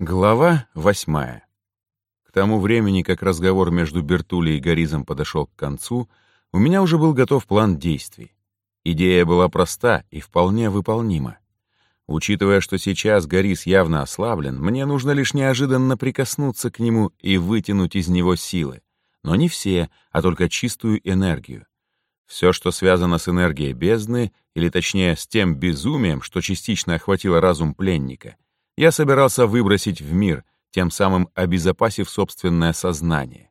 Глава восьмая. К тому времени, как разговор между Бертули и Горизом подошел к концу, у меня уже был готов план действий. Идея была проста и вполне выполнима. Учитывая, что сейчас Горис явно ослаблен, мне нужно лишь неожиданно прикоснуться к нему и вытянуть из него силы. Но не все, а только чистую энергию. Все, что связано с энергией бездны, или точнее с тем безумием, что частично охватило разум пленника, я собирался выбросить в мир, тем самым обезопасив собственное сознание.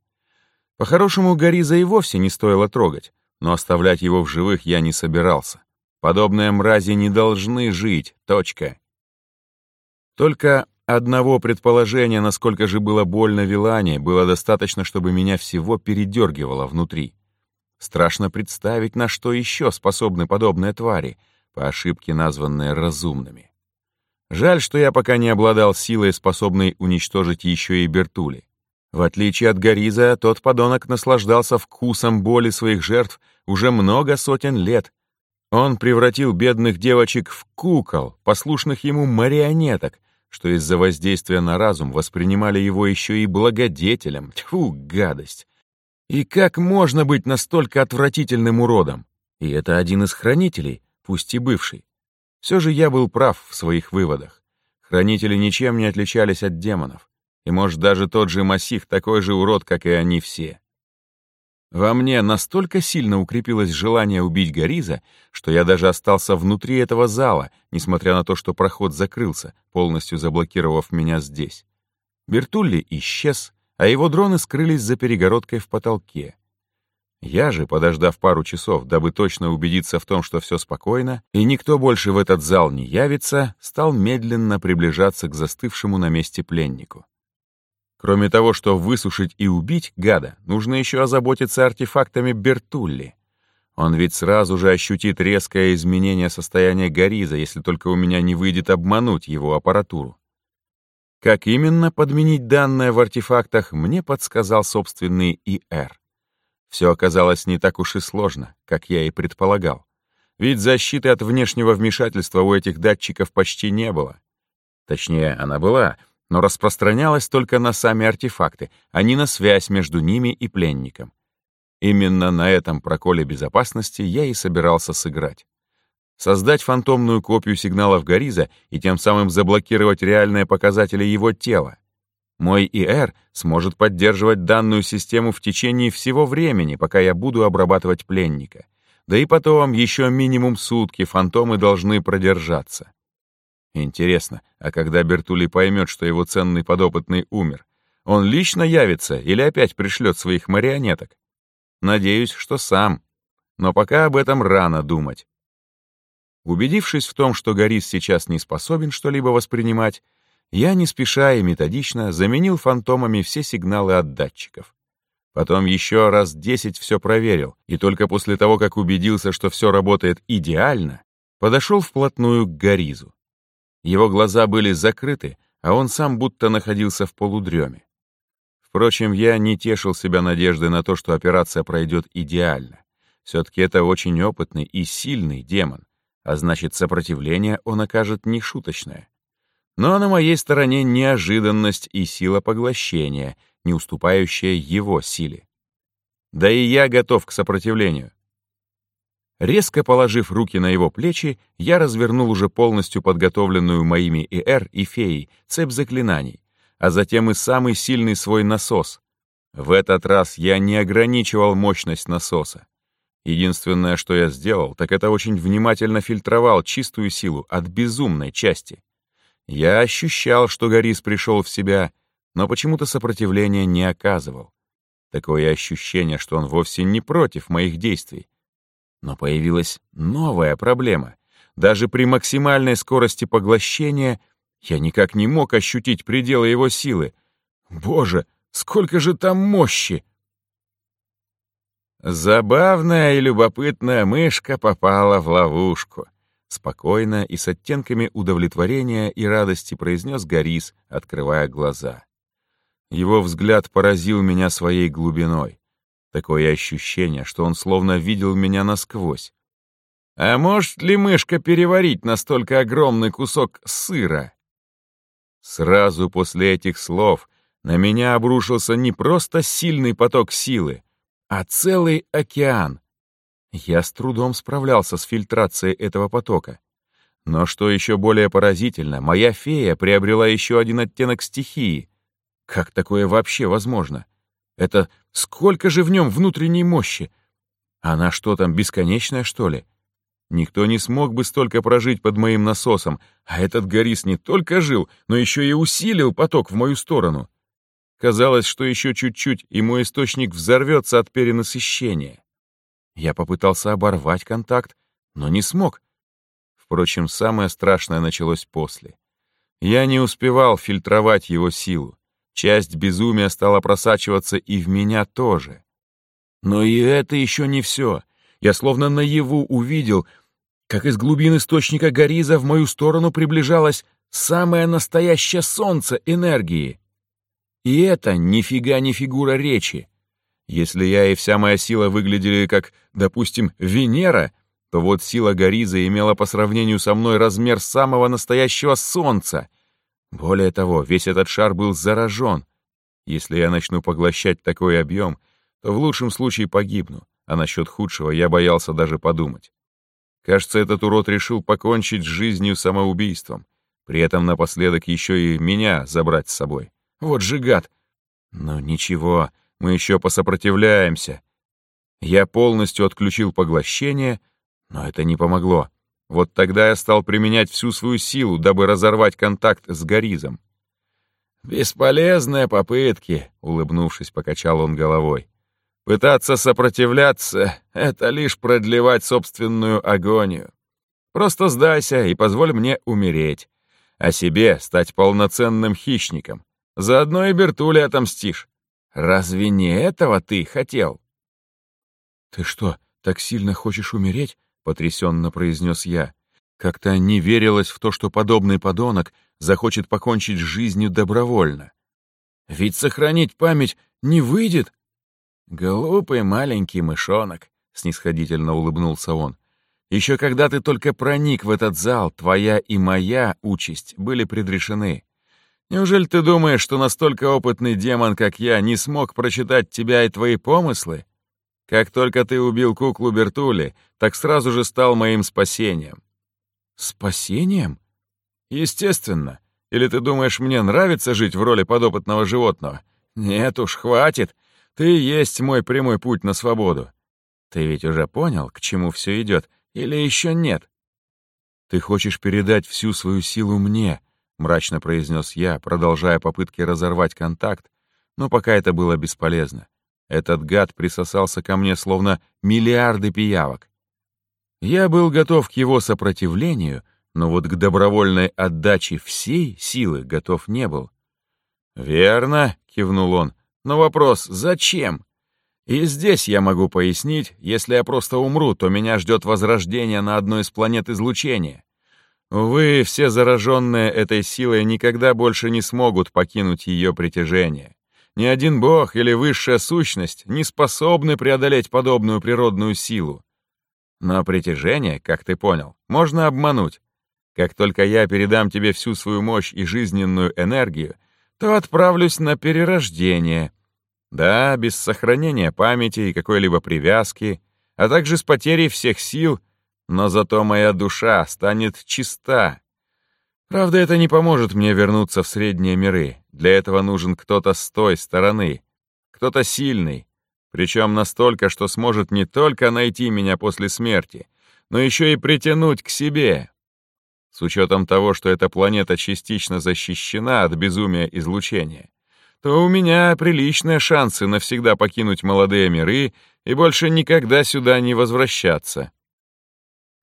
По-хорошему, Гориза и вовсе не стоило трогать, но оставлять его в живых я не собирался. Подобные мрази не должны жить, точка. Только одного предположения, насколько же было больно Вилане, было достаточно, чтобы меня всего передергивало внутри. Страшно представить, на что еще способны подобные твари, по ошибке названные разумными. Жаль, что я пока не обладал силой, способной уничтожить еще и Бертули. В отличие от Гориза, тот подонок наслаждался вкусом боли своих жертв уже много сотен лет. Он превратил бедных девочек в кукол, послушных ему марионеток, что из-за воздействия на разум воспринимали его еще и благодетелем. Тьфу, гадость! И как можно быть настолько отвратительным уродом? И это один из хранителей, пусть и бывший. Все же я был прав в своих выводах. Хранители ничем не отличались от демонов. И, может, даже тот же Масих такой же урод, как и они все. Во мне настолько сильно укрепилось желание убить Гориза, что я даже остался внутри этого зала, несмотря на то, что проход закрылся, полностью заблокировав меня здесь. Бертулли исчез, а его дроны скрылись за перегородкой в потолке. Я же, подождав пару часов, дабы точно убедиться в том, что все спокойно, и никто больше в этот зал не явится, стал медленно приближаться к застывшему на месте пленнику. Кроме того, что высушить и убить гада, нужно еще озаботиться артефактами Бертулли. Он ведь сразу же ощутит резкое изменение состояния Гориза, если только у меня не выйдет обмануть его аппаратуру. Как именно подменить данное в артефактах, мне подсказал собственный ИР. Все оказалось не так уж и сложно, как я и предполагал. Ведь защиты от внешнего вмешательства у этих датчиков почти не было. Точнее, она была, но распространялась только на сами артефакты, а не на связь между ними и пленником. Именно на этом проколе безопасности я и собирался сыграть. Создать фантомную копию сигналов Гориза и тем самым заблокировать реальные показатели его тела. Мой ИР сможет поддерживать данную систему в течение всего времени, пока я буду обрабатывать пленника. Да и потом еще минимум сутки фантомы должны продержаться. Интересно, а когда Бертули поймет, что его ценный подопытный умер, он лично явится или опять пришлет своих марионеток? Надеюсь, что сам. Но пока об этом рано думать. Убедившись в том, что Горис сейчас не способен что-либо воспринимать, я не спеша и методично заменил фантомами все сигналы от датчиков. Потом еще раз десять все проверил, и только после того, как убедился, что все работает идеально, подошел вплотную к Горизу. Его глаза были закрыты, а он сам будто находился в полудреме. Впрочем, я не тешил себя надеждой на то, что операция пройдет идеально. Все-таки это очень опытный и сильный демон, а значит, сопротивление он окажет нешуточное. Но на моей стороне неожиданность и сила поглощения, не уступающая его силе. Да и я готов к сопротивлению. Резко положив руки на его плечи, я развернул уже полностью подготовленную моими ИР и феей цепь заклинаний, а затем и самый сильный свой насос. В этот раз я не ограничивал мощность насоса. Единственное, что я сделал, так это очень внимательно фильтровал чистую силу от безумной части. Я ощущал, что Горис пришел в себя, но почему-то сопротивления не оказывал. Такое ощущение, что он вовсе не против моих действий. Но появилась новая проблема. Даже при максимальной скорости поглощения я никак не мог ощутить пределы его силы. Боже, сколько же там мощи! Забавная и любопытная мышка попала в ловушку. Спокойно и с оттенками удовлетворения и радости произнес Горис, открывая глаза. Его взгляд поразил меня своей глубиной. Такое ощущение, что он словно видел меня насквозь. А может ли мышка переварить настолько огромный кусок сыра? Сразу после этих слов на меня обрушился не просто сильный поток силы, а целый океан. Я с трудом справлялся с фильтрацией этого потока. Но что еще более поразительно, моя фея приобрела еще один оттенок стихии. Как такое вообще возможно? Это сколько же в нем внутренней мощи? Она что там, бесконечная, что ли? Никто не смог бы столько прожить под моим насосом, а этот Горис не только жил, но еще и усилил поток в мою сторону. Казалось, что еще чуть-чуть, и мой источник взорвется от перенасыщения. Я попытался оборвать контакт, но не смог. Впрочем, самое страшное началось после. Я не успевал фильтровать его силу. Часть безумия стала просачиваться и в меня тоже. Но и это еще не все. Я словно наяву увидел, как из глубин источника Гориза в мою сторону приближалось самое настоящее солнце энергии. И это нифига не фигура речи. Если я и вся моя сила выглядели как, допустим, Венера, то вот сила Гориза имела по сравнению со мной размер самого настоящего солнца. Более того, весь этот шар был заражен. Если я начну поглощать такой объем, то в лучшем случае погибну, а насчет худшего я боялся даже подумать. Кажется, этот урод решил покончить с жизнью самоубийством, при этом напоследок еще и меня забрать с собой. Вот же гад! Но ничего, мы еще посопротивляемся. Я полностью отключил поглощение, но это не помогло. Вот тогда я стал применять всю свою силу, дабы разорвать контакт с Горизом. «Бесполезные попытки», — улыбнувшись, покачал он головой. «Пытаться сопротивляться — это лишь продлевать собственную агонию. Просто сдайся и позволь мне умереть, а себе стать полноценным хищником, Заодно и Бертуле отомстишь. Разве не этого ты хотел?» «Ты что, так сильно хочешь умереть?» — потрясенно произнес я. Как-то не верилось в то, что подобный подонок захочет покончить с жизнью добровольно. «Ведь сохранить память не выйдет!» «Глупый маленький мышонок», — снисходительно улыбнулся он. «Еще когда ты только проник в этот зал, твоя и моя участь были предрешены. Неужели ты думаешь, что настолько опытный демон, как я, не смог прочитать тебя и твои помыслы? Как только ты убил куклу Бертули, так сразу же стал моим спасением». «Спасением?» «Естественно. Или ты думаешь, мне нравится жить в роли подопытного животного? Нет уж, хватит. Ты есть мой прямой путь на свободу. Ты ведь уже понял, к чему все идет, или еще нет?» «Ты хочешь передать всю свою силу мне», — мрачно произнес я, продолжая попытки разорвать контакт, но пока это было бесполезно. Этот гад присосался ко мне словно миллиарды пиявок. Я был готов к его сопротивлению, но вот к добровольной отдаче всей силы готов не был. «Верно», — кивнул он, — «но вопрос, зачем? И здесь я могу пояснить, если я просто умру, то меня ждет возрождение на одной из планет излучения. Увы, все зараженные этой силой никогда больше не смогут покинуть ее притяжение. Ни один бог или высшая сущность не способны преодолеть подобную природную силу. Но притяжение, как ты понял, можно обмануть. Как только я передам тебе всю свою мощь и жизненную энергию, то отправлюсь на перерождение. Да, без сохранения памяти и какой-либо привязки, а также с потерей всех сил — но зато моя душа станет чиста. Правда, это не поможет мне вернуться в средние миры. Для этого нужен кто-то с той стороны, кто-то сильный, причем настолько, что сможет не только найти меня после смерти, но еще и притянуть к себе. С учетом того, что эта планета частично защищена от безумия излучения, то у меня приличные шансы навсегда покинуть молодые миры и больше никогда сюда не возвращаться.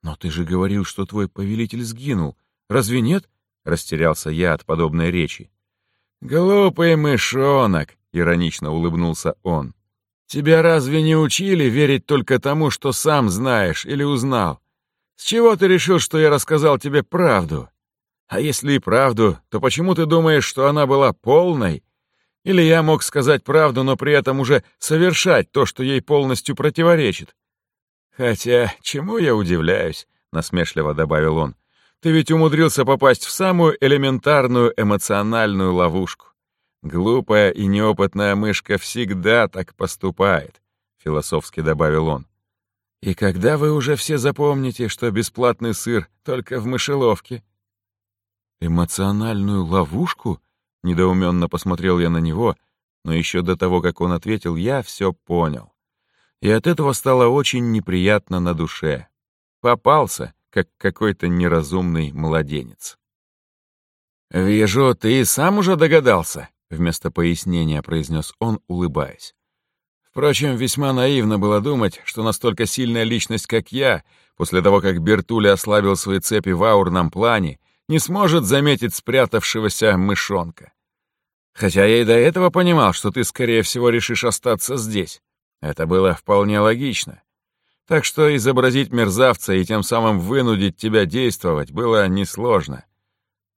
«Но ты же говорил, что твой повелитель сгинул. Разве нет?» — растерялся я от подобной речи. «Глупый мышонок!» — иронично улыбнулся он. «Тебя разве не учили верить только тому, что сам знаешь или узнал? С чего ты решил, что я рассказал тебе правду? А если и правду, то почему ты думаешь, что она была полной? Или я мог сказать правду, но при этом уже совершать то, что ей полностью противоречит? «Хотя, чему я удивляюсь?» — насмешливо добавил он. Ты ведь умудрился попасть в самую элементарную эмоциональную ловушку. Глупая и неопытная мышка всегда так поступает, философски добавил он. И когда вы уже все запомните, что бесплатный сыр только в мышеловке? Эмоциональную ловушку? Недоуменно посмотрел я на него, но еще до того, как он ответил, я все понял. И от этого стало очень неприятно на душе. Попался, как какой-то неразумный младенец. «Вижу, ты сам уже догадался», — вместо пояснения произнес он, улыбаясь. Впрочем, весьма наивно было думать, что настолько сильная личность, как я, после того, как Бертули ослабил свои цепи в аурном плане, не сможет заметить спрятавшегося мышонка. Хотя я и до этого понимал, что ты, скорее всего, решишь остаться здесь. Это было вполне логично. Так что изобразить мерзавца и тем самым вынудить тебя действовать было несложно.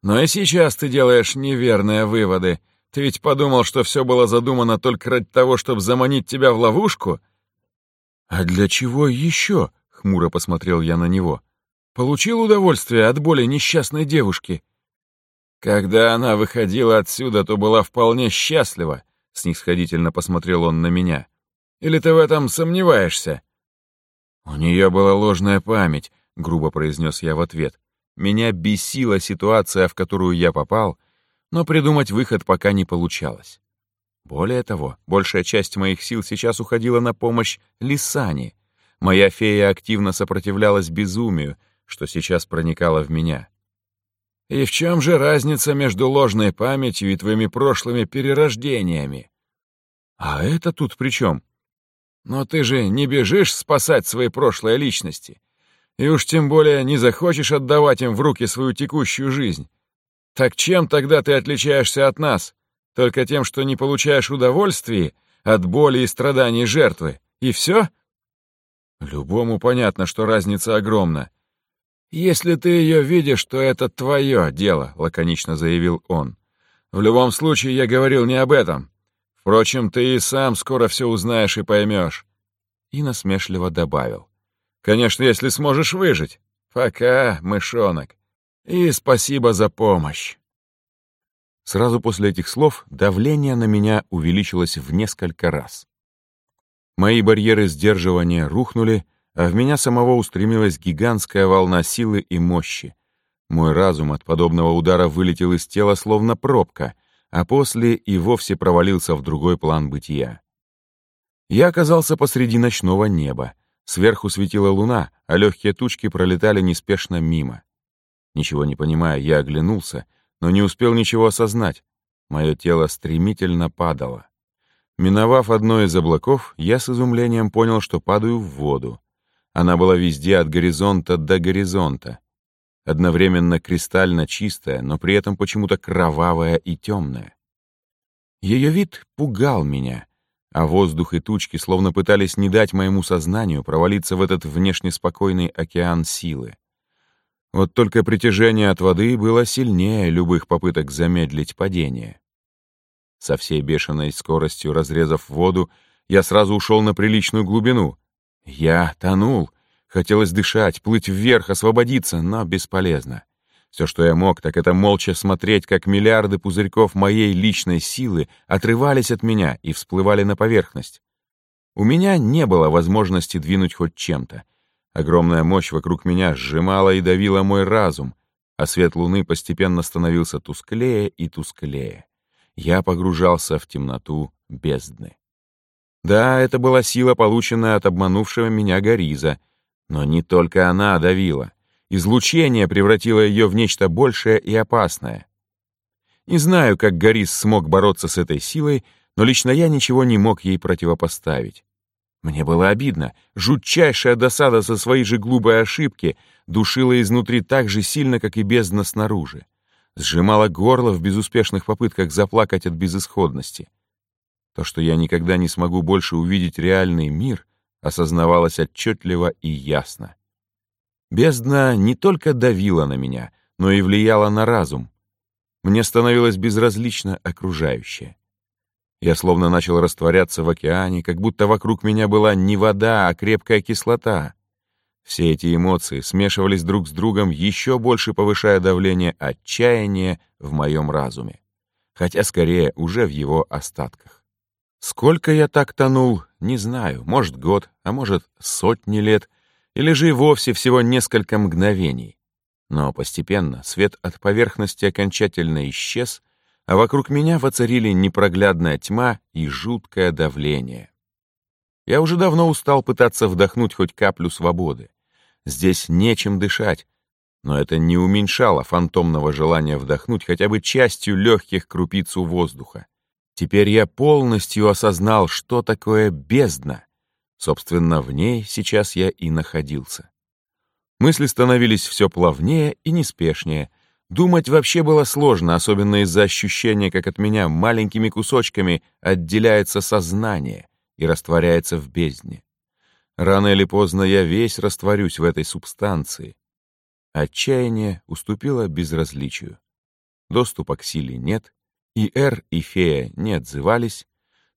Но и сейчас ты делаешь неверные выводы — ты ведь подумал, что все было задумано только ради того, чтобы заманить тебя в ловушку? А для чего еще? Хмуро посмотрел я на него. Получил удовольствие от боли несчастной девушки. Когда она выходила отсюда, то была вполне счастлива, снисходительно посмотрел он на меня. Или ты в этом сомневаешься? У нее была ложная память, грубо произнес я в ответ. Меня бесила ситуация, в которую я попал, но придумать выход пока не получалось. Более того, большая часть моих сил сейчас уходила на помощь Лисане. Моя фея активно сопротивлялась безумию, что сейчас проникало в меня. И в чем же разница между ложной памятью и твоими прошлыми перерождениями? А это тут при чем? Но ты же не бежишь спасать свои прошлые личности. И уж тем более не захочешь отдавать им в руки свою текущую жизнь. Так чем тогда ты отличаешься от нас? Только тем, что не получаешь удовольствия от боли и страданий жертвы. И все? Любому понятно, что разница огромна. Если ты ее видишь, то это твое дело, лаконично заявил он. В любом случае, я говорил не об этом. Впрочем, ты и сам скоро все узнаешь и поймешь. И насмешливо добавил. Конечно, если сможешь выжить. Пока, мышонок. И спасибо за помощь. Сразу после этих слов давление на меня увеличилось в несколько раз. Мои барьеры сдерживания рухнули, а в меня самого устремилась гигантская волна силы и мощи. Мой разум от подобного удара вылетел из тела словно пробка, а после и вовсе провалился в другой план бытия. Я оказался посреди ночного неба. Сверху светила луна, а легкие тучки пролетали неспешно мимо. Ничего не понимая, я оглянулся, но не успел ничего осознать. Мое тело стремительно падало. Миновав одно из облаков, я с изумлением понял, что падаю в воду. Она была везде от горизонта до горизонта. Одновременно кристально чистая, но при этом почему-то кровавая и темная. Ее вид пугал меня, а воздух и тучки словно пытались не дать моему сознанию провалиться в этот внешне спокойный океан силы. Вот только притяжение от воды было сильнее любых попыток замедлить падение. Со всей бешеной скоростью разрезав воду, я сразу ушел на приличную глубину. Я тонул. Хотелось дышать, плыть вверх, освободиться, но бесполезно. Все, что я мог, так это молча смотреть, как миллиарды пузырьков моей личной силы отрывались от меня и всплывали на поверхность. У меня не было возможности двинуть хоть чем-то. Огромная мощь вокруг меня сжимала и давила мой разум, а свет луны постепенно становился тусклее и тусклее. Я погружался в темноту бездны. Да, это была сила, полученная от обманувшего меня Гориза, но не только она давила. Излучение превратило ее в нечто большее и опасное. Не знаю, как Гориз смог бороться с этой силой, но лично я ничего не мог ей противопоставить. Мне было обидно. Жутчайшая досада со своей же глупой ошибки душила изнутри так же сильно, как и бездна снаружи. Сжимала горло в безуспешных попытках заплакать от безысходности. То, что я никогда не смогу больше увидеть реальный мир, осознавалось отчетливо и ясно. Бездна не только давила на меня, но и влияла на разум. Мне становилось безразлично окружающее. Я словно начал растворяться в океане, как будто вокруг меня была не вода, а крепкая кислота. Все эти эмоции смешивались друг с другом, еще больше повышая давление отчаяния в моем разуме. Хотя скорее уже в его остатках. Сколько я так тонул, не знаю, может год, а может сотни лет, или же и вовсе всего несколько мгновений. Но постепенно свет от поверхности окончательно исчез, а вокруг меня воцарили непроглядная тьма и жуткое давление. Я уже давно устал пытаться вдохнуть хоть каплю свободы. Здесь нечем дышать, но это не уменьшало фантомного желания вдохнуть хотя бы частью легких крупицу воздуха. Теперь я полностью осознал, что такое бездна. Собственно, в ней сейчас я и находился. Мысли становились все плавнее и неспешнее. Думать вообще было сложно, особенно из-за ощущения, как от меня маленькими кусочками отделяется сознание и растворяется в бездне. Рано или поздно я весь растворюсь в этой субстанции. Отчаяние уступило безразличию. Доступа к силе нет, и Эр, и Фея не отзывались,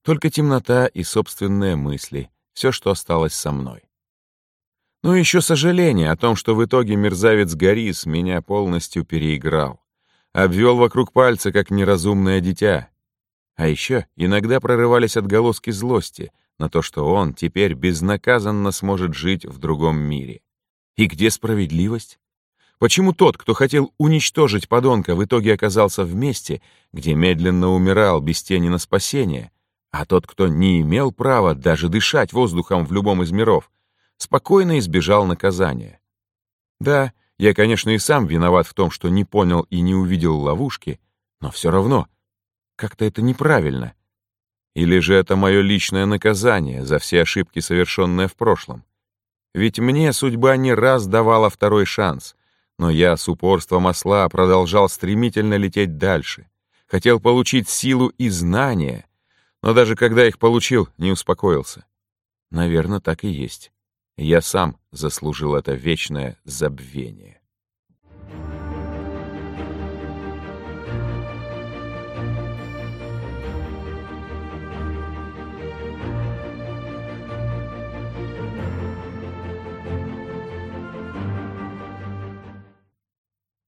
только темнота и собственные мысли, все, что осталось со мной. Ну и еще сожаление о том, что в итоге мерзавец Горис меня полностью переиграл. Обвел вокруг пальца, как неразумное дитя. А еще иногда прорывались отголоски злости на то, что он теперь безнаказанно сможет жить в другом мире. И где справедливость? Почему тот, кто хотел уничтожить подонка, в итоге оказался в месте, где медленно умирал без тени на спасение, а тот, кто не имел права даже дышать воздухом в любом из миров, спокойно избежал наказания? Да, я, конечно, и сам виноват в том, что не понял и не увидел ловушки, но все равно как-то это неправильно. Или же это мое личное наказание за все ошибки, совершенные в прошлом? Ведь мне судьба не раз давала второй шанс, но я с упорством осла продолжал стремительно лететь дальше. Хотел получить силу и знания, но даже когда их получил, не успокоился. Наверное, так и есть. Я сам заслужил это вечное забвение.